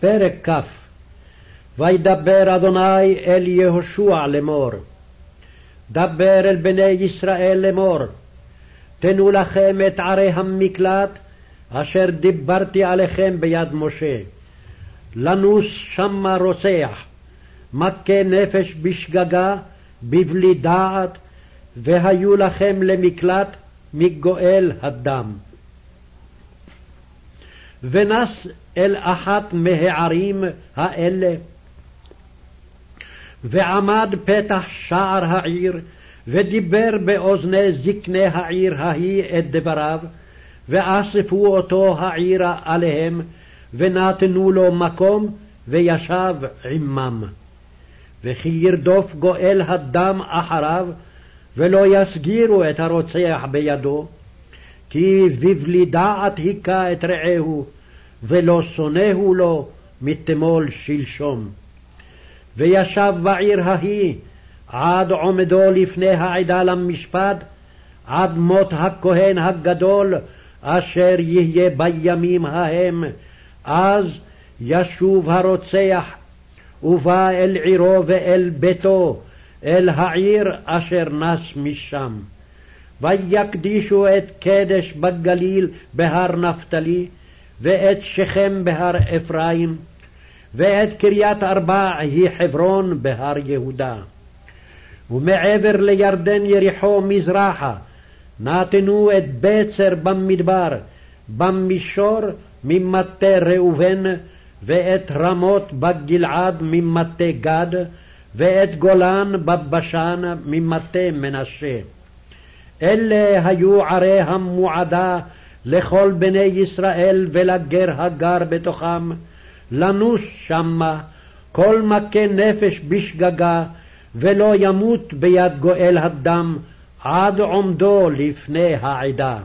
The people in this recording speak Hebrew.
פרק כ. וידבר אדוני אל יהושע לאמור. דבר אל בני ישראל לאמור. תנו לכם את ערי המקלט אשר דיברתי עליכם ביד משה. לנוס שמה רוצח, מכה נפש בשגגה, בבלי דעת, והיו לכם למקלט מגואל הדם. ונס אל אחת מהערים האלה, ועמד פתח שער העיר, ודיבר באוזני זקני העיר ההיא את דבריו, ואספו אותו העירה עליהם, ונתנו לו מקום, וישב עמם. וכי ירדוף גואל הדם אחריו, ולא יסגירו את הרוצח בידו, כי בבלי דעת היכה את רעהו, ולא שונאהו לו מתמול שלשום. וישב בעיר ההיא עד עומדו לפני העדה למשפט, עד מות הכהן הגדול, אשר יהיה בימים ההם, אז ישוב הרוצח, ובא אל עירו ואל ביתו, אל העיר אשר נס משם. ויקדישו את קדש בגליל בהר נפתלי, ואת שכם בהר אפרים, ואת קריית ארבע היא חברון בהר יהודה. ומעבר לירדן יריחו מזרחה, נתנו את בצר במדבר, במישור ממטה ראובן, ואת רמות בגלעד ממטה גד, ואת גולן בבשן ממטה מנשה. אלה היו ערי המועדה לכל בני ישראל ולגר הגר בתוכם, לנוס שמה, כל מכה נפש בשגגה, ולא ימות ביד גואל הדם, עד עומדו לפני העדה.